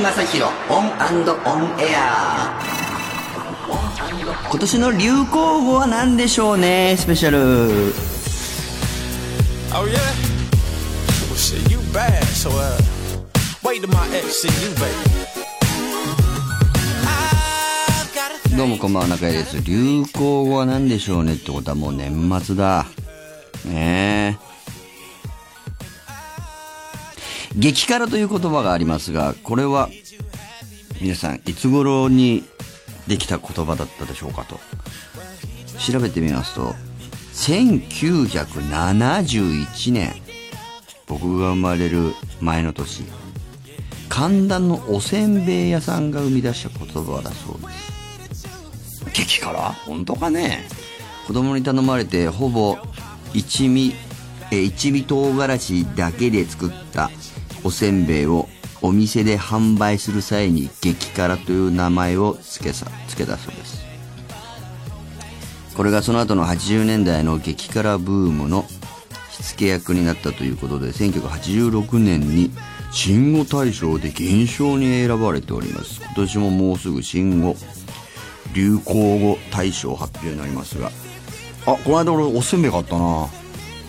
正弘オンオンエア。今年の流行語は何でしょうねスペシャル。Oh yeah? Well shit, you bad, so uh wait till my ex see you, baby. どうもこんばんは中居です。流行語は何でしょうねってことはもう年末だ。ねえ激辛という言葉がありますがこれは皆さんいつ頃にできた言葉だったでしょうかと。調べてみますと1971年僕が生まれる前の年神田のおせんべい屋さんが生み出した言葉だそうです。激辛？本当かね？子供に頼まれてほぼ一味え一味唐辛子だけで作ったおせんべいをお店で販売する際に激辛という名前を付けさ付けたそうです。これがその後の80年代の激辛ブームの火付け役になったということで1986年に新語大賞で現象に選ばれております。今年ももうすぐ新語流行語大賞発表になりますが。あこの間俺おせんべい買ったな。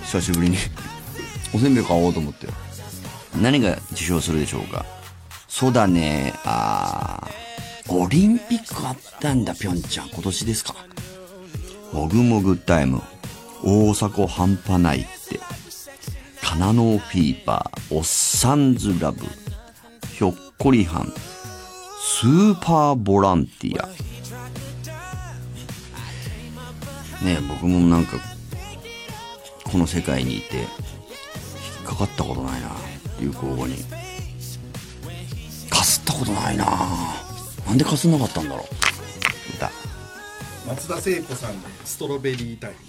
久しぶりに。おせんべい買おうと思って。何が受賞するでしょうか？そうだね。あオリンピックあったんだぴょんちゃん。今年ですか？もぐもぐタイム。大阪半端ないって。カナノフィーバー。おっさんずラブ。ひょっこりはん。スーパーボランティア。ねえ僕もなんかこの世界にいて引っかかったことないな。流行語に。かすったことないな。なんでかすんなかったんだろう。歌松田聖子さんでストロベリータイム。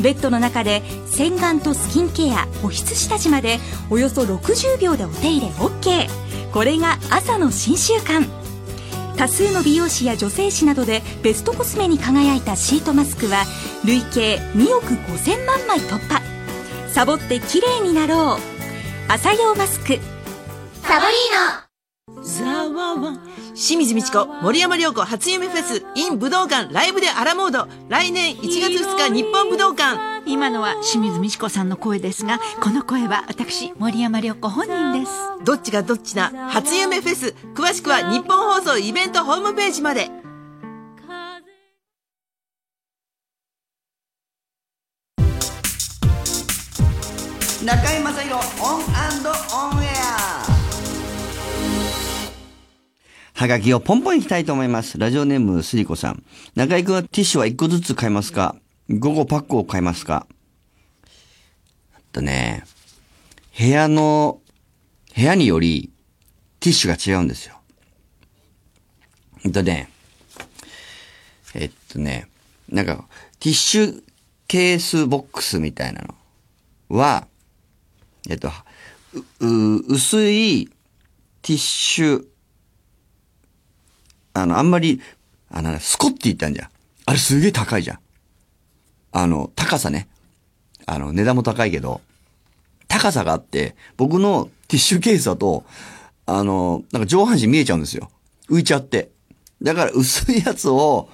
ベッドの中で洗顔とスキンケア保湿下地までおよそ60秒でお手入れ OK これが朝の新習慣。多数の美容師や女性誌などでベストコスメに輝いたシートマスクは累計2億5000万枚突破。サボって綺麗になろう。朝用マスク。サボリーノ清水美智子、森山良子初夢フェス in 武道館ライブでアラモード。来年1月2日日本武道館。今のは清水美智子さんの声ですがこの声は私森山良子本人です。どっちがどっちな初夢フェス。詳しくは日本放送イベントホームページまで。中居正広オンはがきをポンポンいきたいと思います。ラジオネームすりこさん。中居くんはティッシュは1個ずつ買いますか ?5 個パックを買いますか？あとね、部屋の、部屋によりティッシュが違うんですよ。えっとね、えっとね、なんか、ティッシュケースボックスみたいなのは、えっと、う、う薄いティッシュ、あの、あんまり、あの、スコッティって言ったんじゃん。あれすげえ高いじゃん。あの、高さね。あの、値段も高いけど、高さがあって、僕のティッシュケースだと、あの、なんか上半身見えちゃうんですよ。浮いちゃって。だから薄いやつを、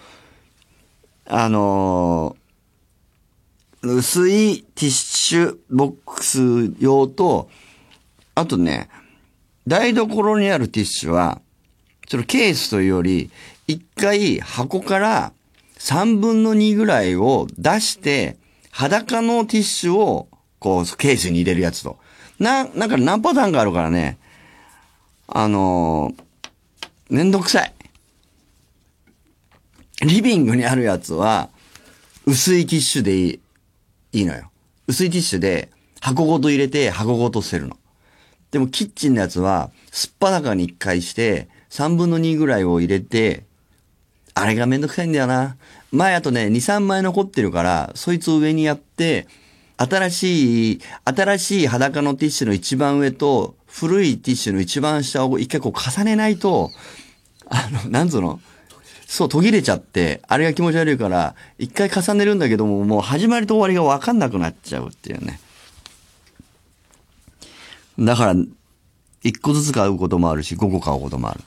あの薄いティッシュボックス用と、あとね、台所にあるティッシュは、そのケースというより、一回箱から三分の二ぐらいを出して、裸のティッシュを、こう、ケースに入れるやつと。な、なんか何パターンがあるからね、あのーめんどくさい。リビングにあるやつは、薄いティッシュでいい、いいのよ。薄いティッシュで、箱ごと入れて、箱ごと捨てるの。でも、キッチンのやつは、すっぱだかに一回して、三分の二ぐらいを入れて、あれがめんどくさいんだよな。前あとね、2、3枚残ってるから、そいつを上にやって、新しい、新しい裸のティッシュの一番上と、古いティッシュの一番下を一回こう重ねないと、あの、なんつうの？そう、途切れちゃって、あれが気持ち悪いから、一回重ねるんだけども、もう始まりと終わりがわかんなくなっちゃうっていうね。だから、一個ずつ買うこともあるし、五個買うこともある。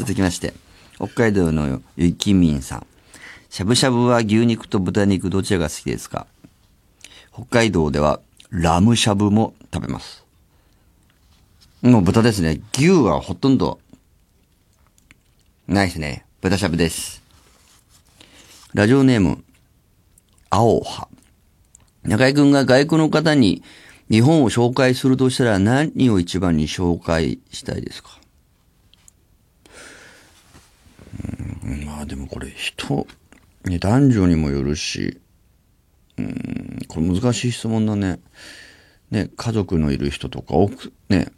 続きまして、北海道のゆきみんさん。しゃぶしゃぶは牛肉と豚肉どちらが好きですか？北海道ではラムしゃぶも食べます。もう豚ですね。牛はほとんどないですね。豚しゃぶです。ラジオネーム、青葉。中井くんが外国の方に日本を紹介するとしたら何を一番に紹介したいですか？うん、まあでもこれ人、ね、男女にもよるし、うん、これ難しい質問だね。ね、家族のいる人とか、奥、ね、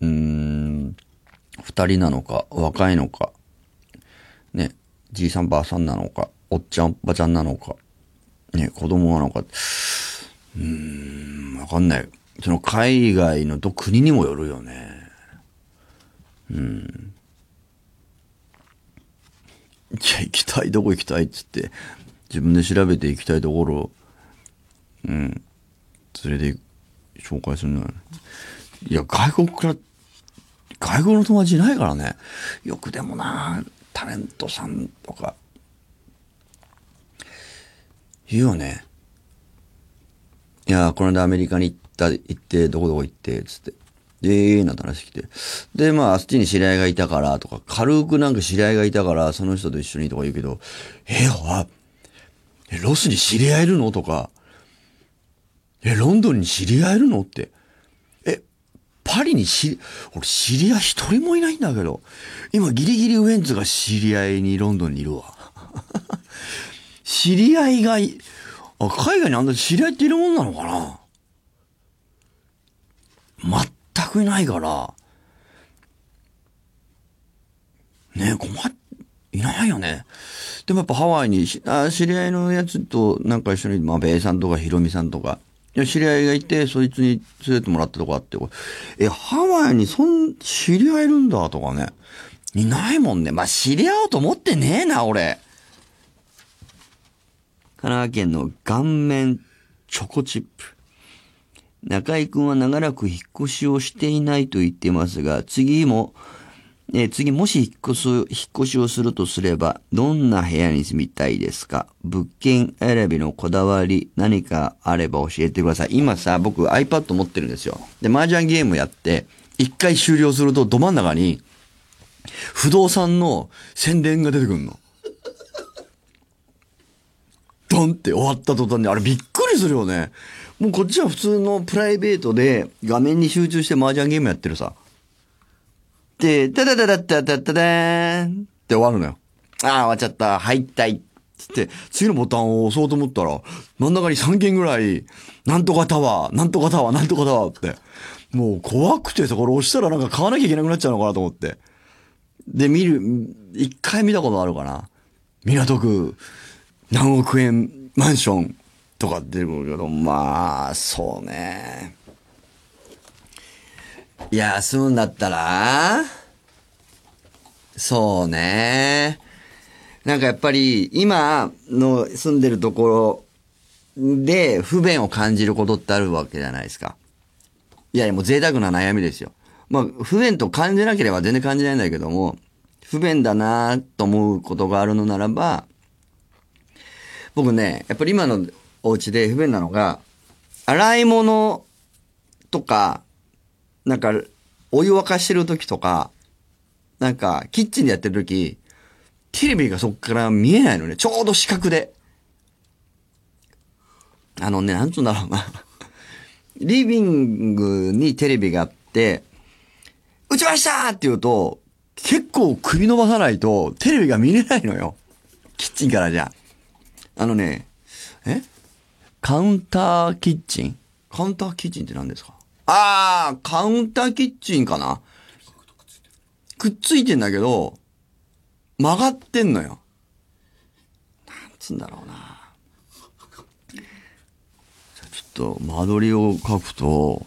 うん、二人なのか、若いのか、ね、じいさんばあさんなのか、おっちゃんおばちゃんなのか、ね、子供なのか、うん、わかんない。その海外のど国にもよるよね。うん。じゃ行きたい、どこ行きたいっつって、自分で調べて行きたいところ、うん、連れて紹介するのよ。いや、外国から、外国の友達いないからね。よくでもな、タレントさんとか、言うよね。いや、この間アメリカに行った、行って、どこどこ行って、つって。で、えー、なんて話来て。で、まあ、あっちに知り合いがいたから、とか、軽くなんか知り合いがいたから、その人と一緒にとか言うけど、えあ、え、ロスに知り合えるの？とか、え、ロンドンに知り合えるの？って。え、パリにし、俺知り合い一人もいないんだけど、今ギリギリウエンツが知り合いにロンドンにいるわ。知り合いがい、あ、海外にあんな知り合いっているもんなのかな？全くいないから、ね困っ、いないよね。でもやっぱハワイにあ知り合いのやつとなんか一緒に、まあ、ベイさんとかヒロミさんとか、いや知り合いがいて、そいつに連れてもらったとこあって、え、ハワイにそん、知り合いいるんだとかね。いないもんね。まあ、知り合おうと思ってねえな、俺。神奈川県の顔面チョコチップ。中井くんは長らく引っ越しをしていないと言ってますが、次も、え次もし引っ越す、引っ越しをするとすれば、どんな部屋に住みたいですか？物件選びのこだわり、何かあれば教えてください。今さ、僕 iPad 持ってるんですよ。で、麻雀ゲームやって、一回終了するとど真ん中に、不動産の宣伝が出てくるの。ドンって終わった途端に、あれびっくりするよね。もうこっちは普通のプライベートで画面に集中して麻雀ゲームやってるさ。で、ダダダダダダダダーンって終わるのよ。ああ、終わっちゃった。入ったい。つって、次のボタンを押そうと思ったら、真ん中に3件ぐらい、なんとかタワー、なんとかタワー、なんとかタワーって。もう怖くてさ、これ押したらなんか買わなきゃいけなくなっちゃうのかなと思って。で、見る、一回見たことあるかな。港区、何億円マンションとか出てくるけど、まあ、そうね。いや、住むんだったら、そうね。なんかやっぱり、今の住んでるところで不便を感じることってあるわけじゃないですか。いやいや、もう贅沢な悩みですよ。まあ、不便と感じなければ全然感じないんだけども、不便だなと思うことがあるのならば、僕ね、やっぱり今のお家で不便なのが、洗い物とか、なんか、お湯沸かしてる時とか、なんか、キッチンでやってる時、テレビがそっから見えないのね。ちょうど四角で。あのね、なんつうんだろうな。リビングにテレビがあって、打ちましたって言うと、結構首伸ばさないとテレビが見れないのよ。キッチンからじゃ。あのね、え？カウンターキッチン？カウンターキッチンって何ですか？あー、カウンターキッチンかな？くっついてんだけど、曲がってんのよ。なんつんだろうな。じゃあちょっと間取りを書くと、こ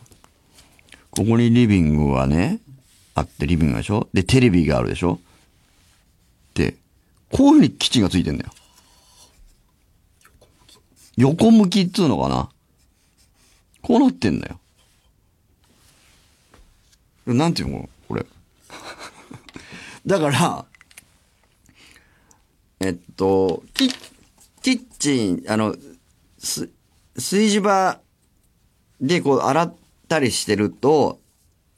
こにリビングがね、あってリビングでしょ？で、テレビがあるでしょ？で、こういう風にキッチンがついてんだよ。横向きっつうのかな？こうなってんだよ。なんていうのこれ？だから、えっと、キッ、キッチン、あの、す、炊事場でこう洗ったりしてると、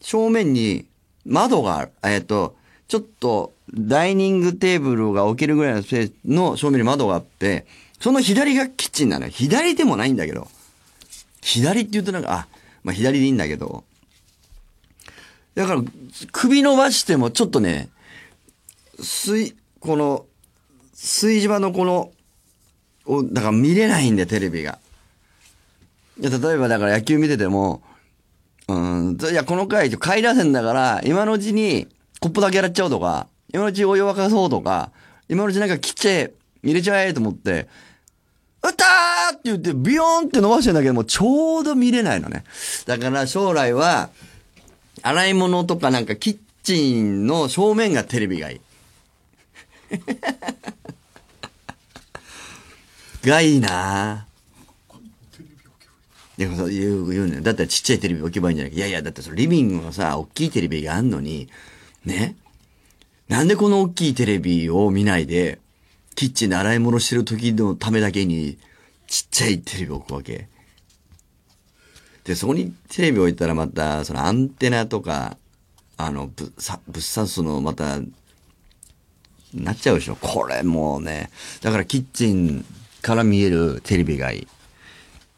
正面に窓がある。えっと、ちょっとダイニングテーブルが置けるぐらいのスペースの正面に窓があって、その左がキッチンなのよ。左でもないんだけど。左って言うとなんか、あ、まあ左でいいんだけど。だから、首伸ばしてもちょっとね、水、この、炊事場のこの、を、だから見れないんだよ、テレビが。いや、例えばだから野球見てても、うん、いや、この回、下位打線だから、今のうちに、コップだけ洗っちゃおうとか、今のうちお湯沸かそうとか、今のうちなんか切っちゃえ、入れちゃえと思って、ったーって言って、ビヨーンって伸ばしてんだけども、ちょうど見れないのね。だから将来は、洗い物とかなんかキッチンの正面がテレビがいい。がいいなでもそう言う、言うね。だったらちっちゃいテレビ置けばいいんじゃない。いやいや、だってそのリビングのさ、大きいテレビがあんのに、ね。なんでこの大きいテレビを見ないで、キッチンで洗い物してる時のためだけに、ちっちゃいテレビ置くわけ。で、そこにテレビ置いたらまた、そのアンテナとか、あの、ぶさ、ぶっ刺すのまた、なっちゃうでしょ。これもうね。だからキッチンから見えるテレビがいい。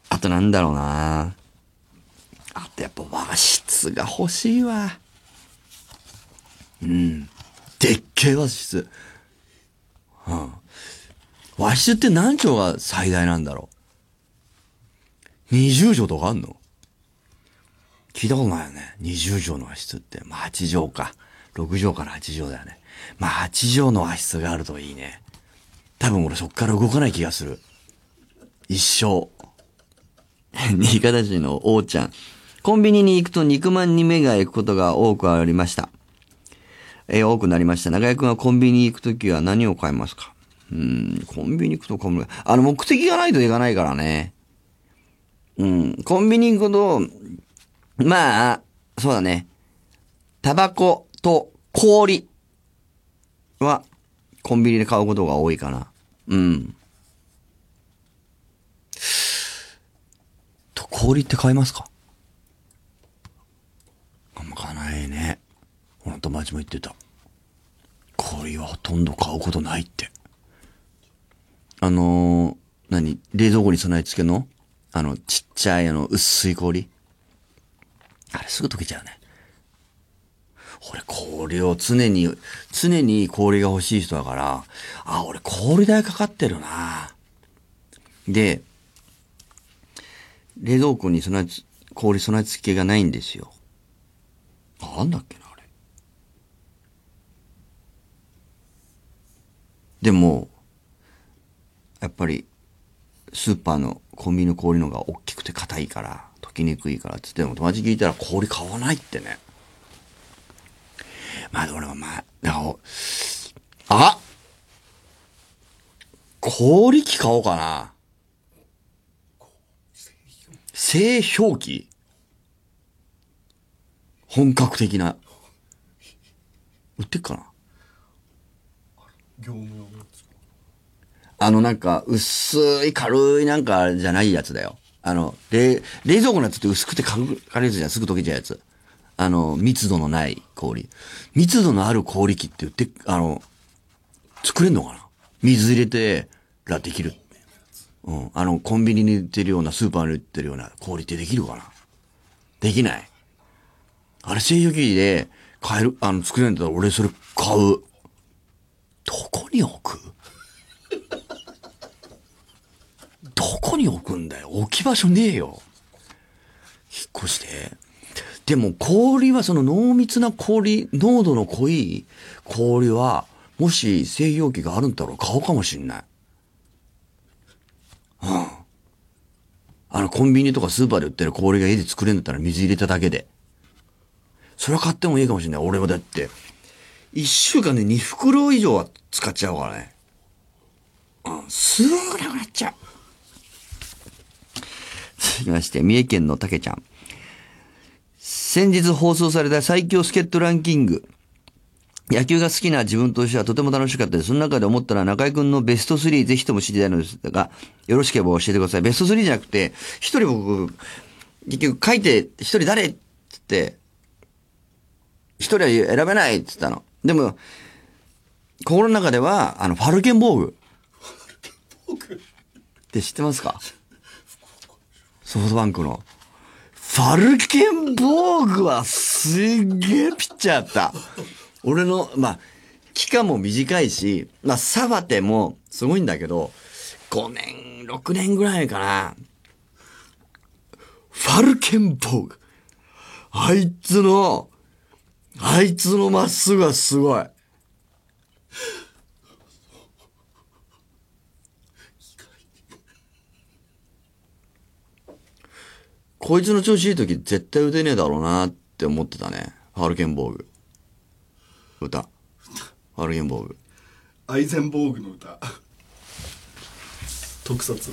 あとなんだろうなあとやっぱ和室が欲しいわ。うん。でっけえ和室。うん。和室って何畳が最大なんだろう ?20 畳とかあんの？聞いたことないよね。20畳の和室って。まあ8畳か。6畳から8畳だよね。まあ8畳の和室があるといいね。多分俺そっから動かない気がする。一生。新潟市の王ちゃん。コンビニに行くと肉まんに目が行くことが多くありました。えー多くなりました。長井くんはコンビニに行くときは何を買いますか？うん、コンビニ行くとコンビニ、あの、目的がないといかないからね。うん、コンビニ行くと、まあ、そうだね。タバコと氷は、コンビニで買うことが多いかな。うん。と、氷って買いますか？あんま買わないね。俺の友達も言ってた。氷はほとんど買うことないって。あのー、何？冷蔵庫に備え付けのあの、ちっちゃいあの、薄い氷？あれすぐ溶けちゃうね。俺氷を常に、常に氷が欲しい人だから、あ、俺氷代かかってるなで、冷蔵庫に備え、氷備え付けがないんですよ。なんだっけな、あれ。でも、やっぱり、スーパーのコンビニの氷のが大きくて硬いから、溶きにくいからっつっても友達聞いたら氷買わないってね。まあ、俺はまあ、だからあ氷機買おうかな。製氷機？本格的な。売ってっかな？業務用あのなんか、薄い軽いなんかじゃないやつだよ。あの、冷、冷蔵庫のやつって薄くて軽いやつじゃん。すぐ溶けちゃうやつ。あの、密度のない氷。密度のある氷機って言って、あの、作れんのかな？水入れて、らできる。うん。あの、コンビニに売ってるような、スーパーに売ってるような氷ってできるかな？できない。あれ、製氷機で買える、あの、作れんだったら俺それ買う。どこに置く？どこに置くんだよ置き場所ねえよ。引っ越して。でも氷はその濃密な氷、濃度の濃い氷は、もし製氷機があるんだろう買おうかもしんない。うん。あのコンビニとかスーパーで売ってる氷が家で作れるんだったら水入れただけで。それは買ってもいいかもしんない。俺はだって、一週間で2袋以上は使っちゃうからね。うん、すぐなくなっちゃう。続きまして、三重県のたけちゃん。先日放送された最強助っ人ランキング。野球が好きな自分としてはとても楽しかったです。その中で思ったら中井くんのベスト3ぜひとも知りたいのですが、よろしければ教えてください。ベスト3じゃなくて、一人僕、結局書いて、一人誰って言って、一人は選べないって言ったの。でも、心の中では、あの、ファルケンボーグ。って知ってますか？ソフトバンクの。ファルケンボーグはすっげえピッチャーだった。俺の、まあ、期間も短いし、まあ、サバテもすごいんだけど、5年、6年ぐらいかな。ファルケンボーグ。あいつの、あいつのまっすぐはすごい。こいつの調子いい時絶対打てねえだろうなって思ってたね。ハルケンボーグ。歌。ハルケンボーグ。アイゼンボーグの歌特撮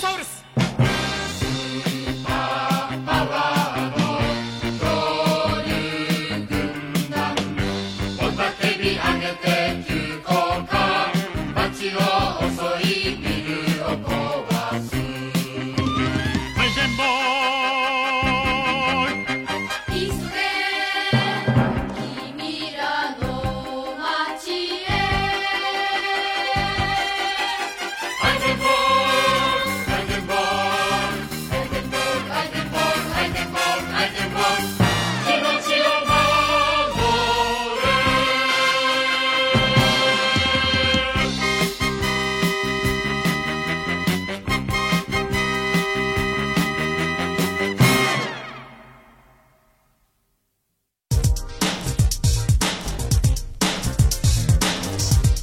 サウルス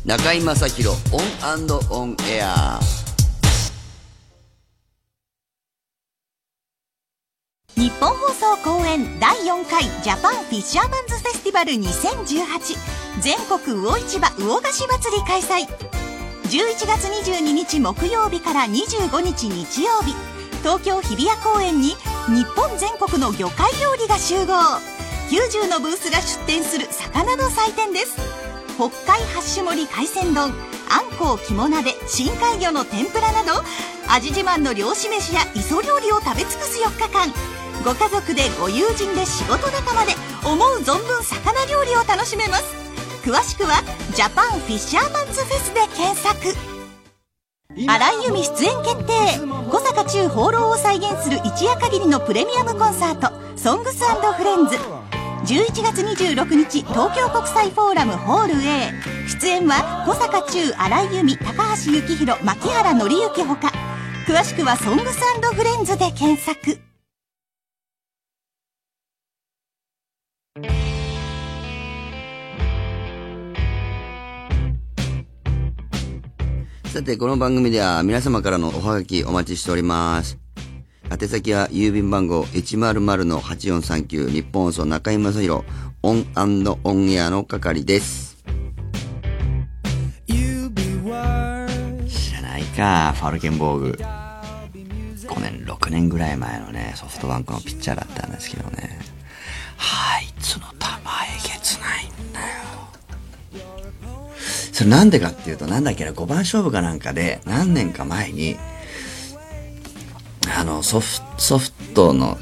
中居正広オンオンエア。ニッポン放送後援第4回ジャパンフィッシャーマンズフェスティバル2018全国魚市場魚河岸祭り開催。11月22日木曜日から25日日曜日。東京日比谷公園に日本全国の魚介料理が集合。90のブースが出店する魚の祭典です。北海ハッシュ盛り海鮮丼あんこう肝鍋深海魚の天ぷらなど味自慢の漁師飯や磯料理を食べ尽くす4日間。ご家族でご友人で仕事仲間で思う存分魚料理を楽しめます。詳しくは「ジャパンフィッシャーマンズフェス」で検索。荒井由実出演決定小坂忠放浪を再現する一夜限りのプレミアムコンサート「ソングスフレンズ」11月26日東京国際フォーラムホール A 出演は小坂忠荒井由実高橋幸宏牧原紀之ほか。詳しくは「ソングスフレンズ」で検索。さて、この番組では皆様からのおはがきお待ちしております。宛先は郵便番号100-8439ニッポン放送中居正広オンオンエアの係です。知らないか、ファルケンボーグ。5年、6年ぐらい前のね、ソフトバンクのピッチャーだったんですけどね。あいつの球えげつないんだよ。それなんでかっていうと、なんだっけな、5番勝負かなんかで、何年か前に、の、ソフソフトの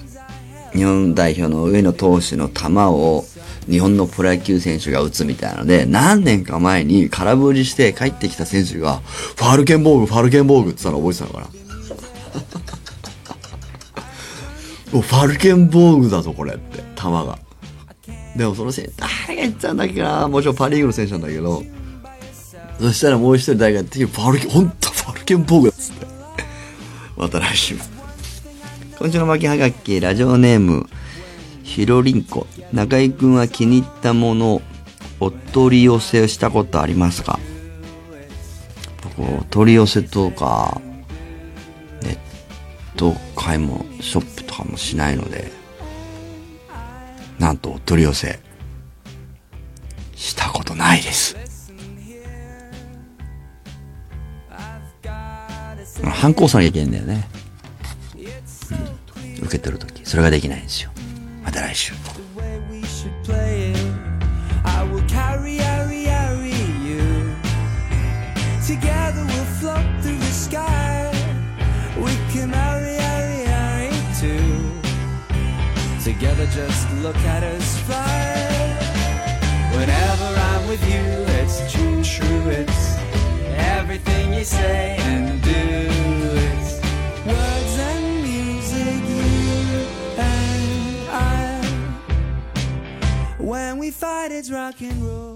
日本代表の上野投手の球を日本のプロ野球選手が打つみたいなので、何年か前に空振りして帰ってきた選手が、ファルケンボーグ、ファルケンボーグって言ったの覚えてたのかな？ファルケンボーグだぞ、これって、球が。でもその選手、誰が言ってたんだっけな？もちろんパリーグの選手なんだけど、そしたらもう一人誰かやってきて、ファルケン、ほんとファルケンボーグだっつって。また来週。今週の巻きはがき、ラジオネーム、ひろりんこ。中井くんは気に入ったもの、お取り寄せしたことありますか、お取り寄せとか、ネット買い物、ショップとかもしないので、なんとお取り寄せ、したことないです。反抗さなきゃいけないんだよね。受け取るとき。それができないんですよ。また来週。Together we'll float through the sky. We can hurry, hurry, hurry too. Together just look at us fly. Whenever I'm with you, it's true, true, it's everything you say and do. We fight, it's rock and roll.